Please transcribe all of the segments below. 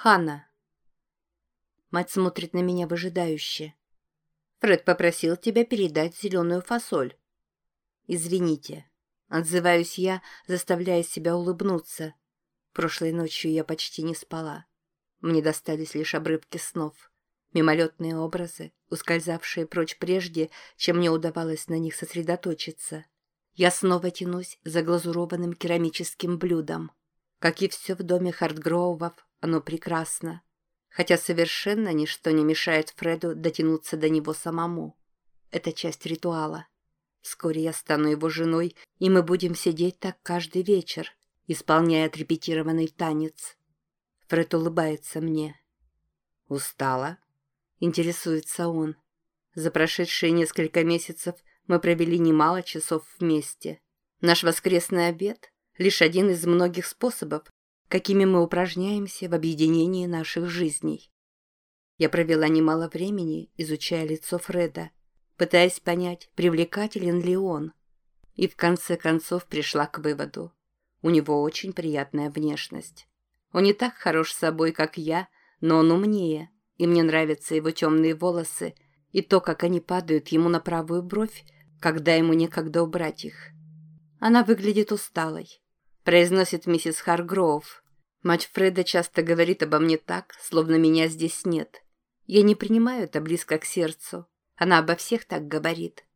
Ханна. Мать смотрит на меня выжидающе. Фред попросил тебя передать зеленую фасоль. Извините. Отзываюсь я, заставляя себя улыбнуться. Прошлой ночью я почти не спала. Мне достались лишь обрывки снов. Мимолетные образы, ускользавшие прочь прежде, чем мне удавалось на них сосредоточиться. Я снова тянусь за глазурованным керамическим блюдом. Как и все в доме Хартгроувов, оно прекрасно. Хотя совершенно ничто не мешает Фреду дотянуться до него самому. Это часть ритуала. Вскоре я стану его женой, и мы будем сидеть так каждый вечер, исполняя отрепетированный танец. Фред улыбается мне. «Устала?» — интересуется он. За прошедшие несколько месяцев мы провели немало часов вместе. Наш воскресный обед — лишь один из многих способов, какими мы упражняемся в объединении наших жизней. Я провела немало времени, изучая лицо Фреда, пытаясь понять, привлекателен ли он, и в конце концов пришла к выводу. У него очень приятная внешность. Он не так хорош собой, как я, но он умнее, и мне нравятся его темные волосы и то, как они падают ему на правую бровь, когда ему некогда убрать их. Она выглядит усталой произносит миссис Харгроув. Мать Фреда часто говорит обо мне так, словно меня здесь нет. Я не принимаю это близко к сердцу. Она обо всех так говорит.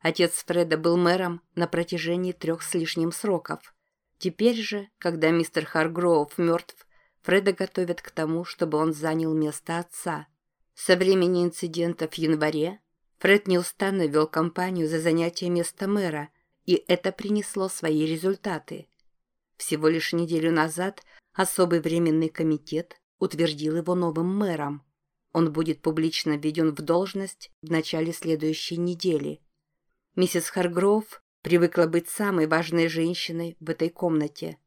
Отец Фреда был мэром на протяжении трех с лишним сроков. Теперь же, когда мистер Харгроув мертв, Фреда готовят к тому, чтобы он занял место отца. Со времени инцидента в январе Фред неустанно вел кампанию за занятие места мэра, и это принесло свои результаты. Всего лишь неделю назад особый временный комитет утвердил его новым мэром. Он будет публично введен в должность в начале следующей недели. Миссис Харгроув привыкла быть самой важной женщиной в этой комнате.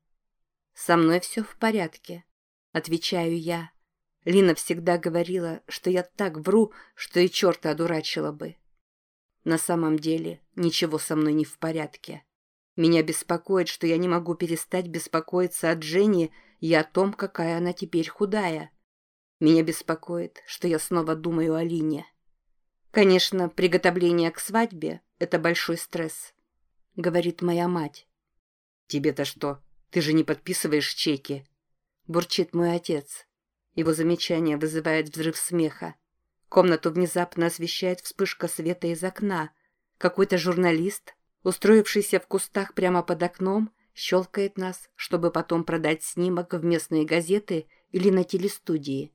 «Со мной все в порядке», — отвечаю я. Лина всегда говорила, что я так вру, что и черта одурачила бы. На самом деле ничего со мной не в порядке. Меня беспокоит, что я не могу перестать беспокоиться о Дженни и о том, какая она теперь худая. Меня беспокоит, что я снова думаю о Лине. Конечно, приготовление к свадьбе — это большой стресс, — говорит моя мать. Тебе-то что? Ты же не подписываешь чеки. Бурчит мой отец. Его замечание вызывает взрыв смеха. Комнату внезапно освещает вспышка света из окна. Какой-то журналист устроившийся в кустах прямо под окном, щелкает нас, чтобы потом продать снимок в местные газеты или на телестудии.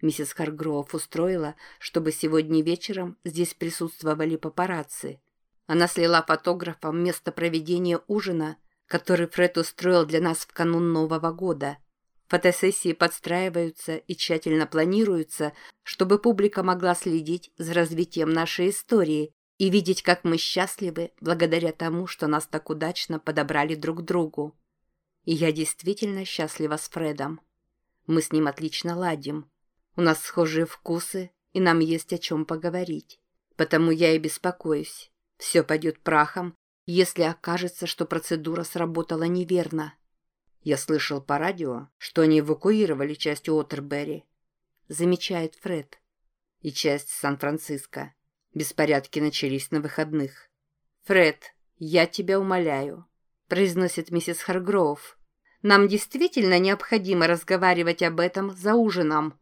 Миссис Харгроув устроила, чтобы сегодня вечером здесь присутствовали папарацци. Она слила фотографам место проведения ужина, который Фред устроил для нас в канун Нового года. Фотосессии подстраиваются и тщательно планируются, чтобы публика могла следить за развитием нашей истории и видеть, как мы счастливы благодаря тому, что нас так удачно подобрали друг другу. И я действительно счастлива с Фредом. Мы с ним отлично ладим. У нас схожие вкусы, и нам есть о чем поговорить. Потому я и беспокоюсь. Все пойдет прахом, если окажется, что процедура сработала неверно. Я слышал по радио, что они эвакуировали часть Уотербери. Замечает Фред. И часть Сан-Франциско. Беспорядки начались на выходных. «Фред, я тебя умоляю», — произносит миссис Харгроув. «Нам действительно необходимо разговаривать об этом за ужином».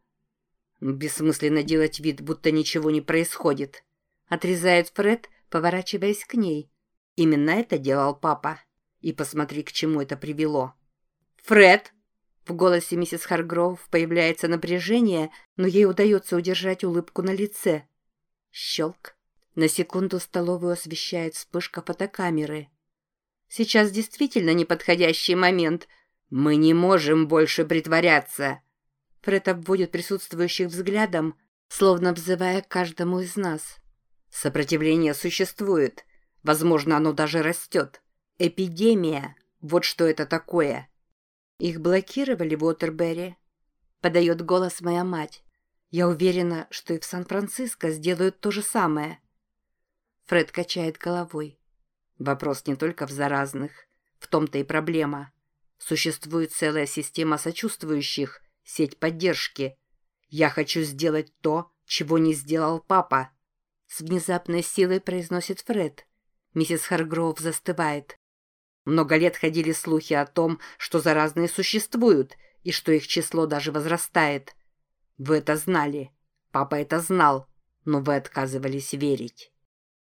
«Бессмысленно делать вид, будто ничего не происходит», — отрезает Фред, поворачиваясь к ней. «Именно это делал папа. И посмотри, к чему это привело». «Фред!» В голосе миссис Харгроув появляется напряжение, но ей удается удержать улыбку на лице. Щелк. На секунду столовую освещает вспышка фотокамеры. Сейчас действительно неподходящий момент. Мы не можем больше притворяться. Фред обводит присутствующих взглядом, словно взывая каждому из нас. Сопротивление существует. Возможно, оно даже растет. Эпидемия. Вот что это такое. Их блокировали в Уотербери. Подает голос моя мать. Я уверена, что и в Сан-Франциско сделают то же самое. Фред качает головой. Вопрос не только в заразных. В том-то и проблема. Существует целая система сочувствующих, сеть поддержки. Я хочу сделать то, чего не сделал папа. С внезапной силой произносит Фред. Миссис Харгроув застывает. Много лет ходили слухи о том, что заразные существуют и что их число даже возрастает. Вы это знали. Папа это знал, но вы отказывались верить.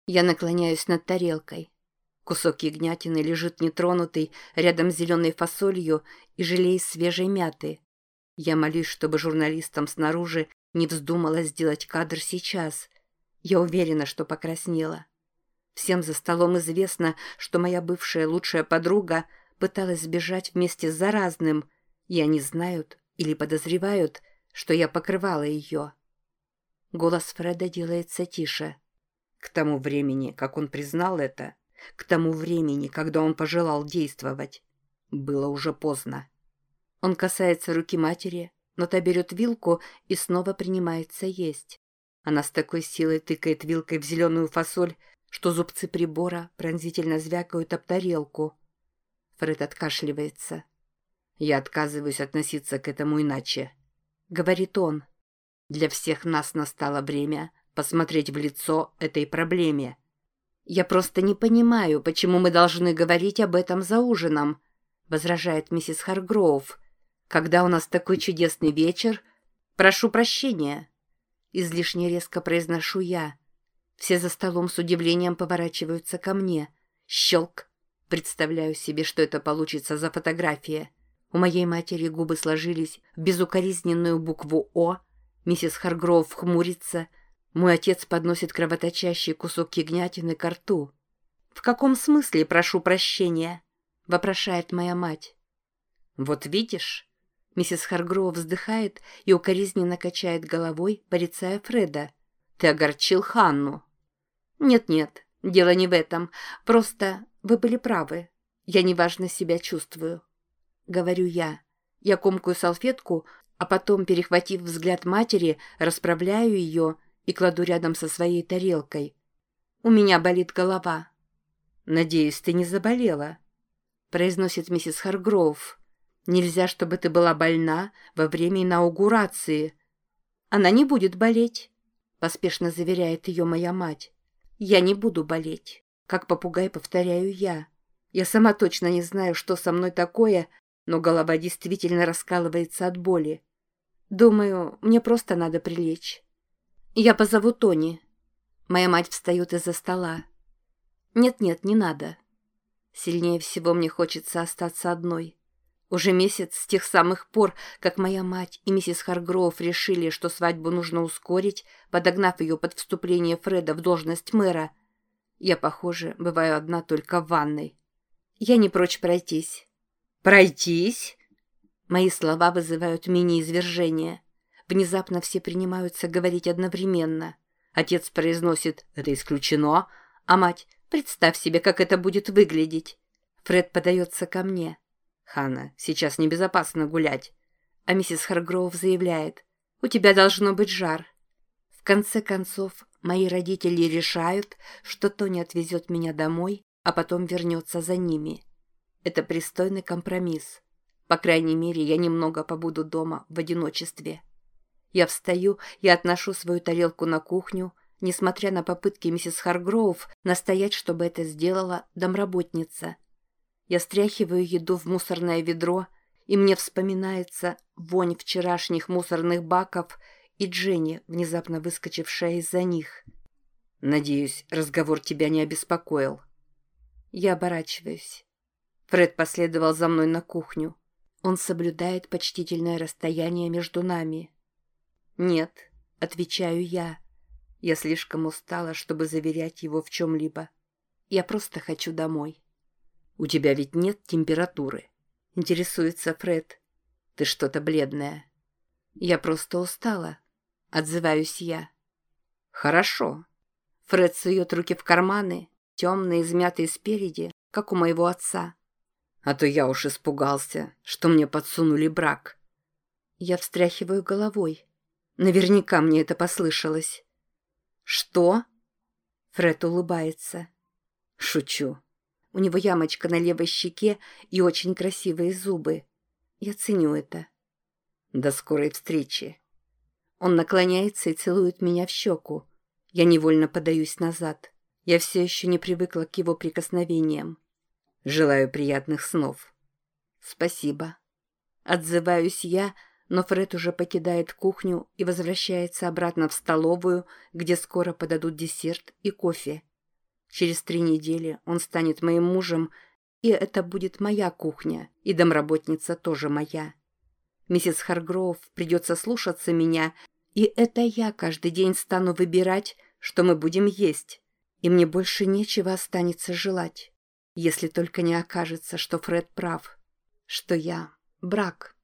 Я наклоняюсь над тарелкой. Кусок ягнятины лежит нетронутый рядом с зеленой фасолью и желей свежей мяты. Я молюсь, чтобы журналистам снаружи не вздумала сделать кадр сейчас. Я уверена, что покраснела. Всем за столом известно, что моя бывшая лучшая подруга пыталась сбежать вместе с заразным, и они знают или подозревают, что я покрывала ее. Голос Фреда делается тише. К тому времени, как он признал это, к тому времени, когда он пожелал действовать, было уже поздно. Он касается руки матери, но та берет вилку и снова принимается есть. Она с такой силой тыкает вилкой в зеленую фасоль, что зубцы прибора пронзительно звякают об тарелку. Фред откашливается. «Я отказываюсь относиться к этому иначе», — говорит он. «Для всех нас настало время посмотреть в лицо этой проблеме». «Я просто не понимаю, почему мы должны говорить об этом за ужином», — возражает миссис Харгроув. «Когда у нас такой чудесный вечер...» «Прошу прощения», — излишне резко произношу я. Все за столом с удивлением поворачиваются ко мне. Щелк. Представляю себе, что это получится за фотография. У моей матери губы сложились в безукоризненную букву «О». Миссис Харгроув хмурится. Мой отец подносит кровоточащий кусок ягнятины к рту. «В каком смысле прошу прощения?» — вопрошает моя мать. «Вот видишь?» Миссис Харгроув вздыхает и укоризненно качает головой, порицая Фреда. «Ты огорчил Ханну». «Нет-нет, дело не в этом. Просто вы были правы. Я неважно себя чувствую». Говорю я. Я комкую салфетку, а потом, перехватив взгляд матери, расправляю ее и кладу рядом со своей тарелкой. У меня болит голова. «Надеюсь, ты не заболела», — произносит миссис Харгроув. «Нельзя, чтобы ты была больна во время инаугурации». «Она не будет болеть», — поспешно заверяет ее моя мать. Я не буду болеть. Как попугай повторяю я. Я сама точно не знаю, что со мной такое, но голова действительно раскалывается от боли. Думаю, мне просто надо прилечь. Я позову Тони. Моя мать встает из-за стола. Нет-нет, не надо. Сильнее всего мне хочется остаться одной. Уже месяц с тех самых пор, как моя мать и миссис Харгроув решили, что свадьбу нужно ускорить, подогнав ее под вступление Фреда в должность мэра. Я, похоже, бываю одна только в ванной. Я не прочь пройтись. «Пройтись?» Мои слова вызывают мини-извержение. Внезапно все принимаются говорить одновременно. Отец произносит «это исключено», а мать «представь себе, как это будет выглядеть». Фред подается ко мне. «Ханна, сейчас небезопасно гулять». А миссис Харгроув заявляет, «У тебя должно быть жар». В конце концов, мои родители решают, что Тони отвезет меня домой, а потом вернется за ними. Это пристойный компромисс. По крайней мере, я немного побуду дома в одиночестве. Я встаю и отношу свою тарелку на кухню, несмотря на попытки миссис Харгроув настоять, чтобы это сделала домработница. Я стряхиваю еду в мусорное ведро, и мне вспоминается вонь вчерашних мусорных баков и Дженни, внезапно выскочившая из-за них. «Надеюсь, разговор тебя не обеспокоил». Я оборачиваюсь. Фред последовал за мной на кухню. Он соблюдает почтительное расстояние между нами. «Нет», — отвечаю я. Я слишком устала, чтобы заверять его в чем-либо. Я просто хочу домой. «У тебя ведь нет температуры?» — интересуется Фред. «Ты что-то бледная». «Я просто устала», — отзываюсь я. «Хорошо». Фред сует руки в карманы, темные, измятые спереди, как у моего отца. А то я уж испугался, что мне подсунули брак. Я встряхиваю головой. Наверняка мне это послышалось. «Что?» Фред улыбается. «Шучу. У него ямочка на левой щеке и очень красивые зубы. Я ценю это. До скорой встречи. Он наклоняется и целует меня в щеку. Я невольно подаюсь назад. Я все еще не привыкла к его прикосновениям. Желаю приятных снов. Спасибо. Отзываюсь я, но Фред уже покидает кухню и возвращается обратно в столовую, где скоро подадут десерт и кофе. Через три недели он станет моим мужем, и это будет моя кухня, и домработница тоже моя. Миссис Харгроув придется слушаться меня, и это я каждый день стану выбирать, что мы будем есть, и мне больше нечего останется желать, если только не окажется, что Фред прав, что я брак.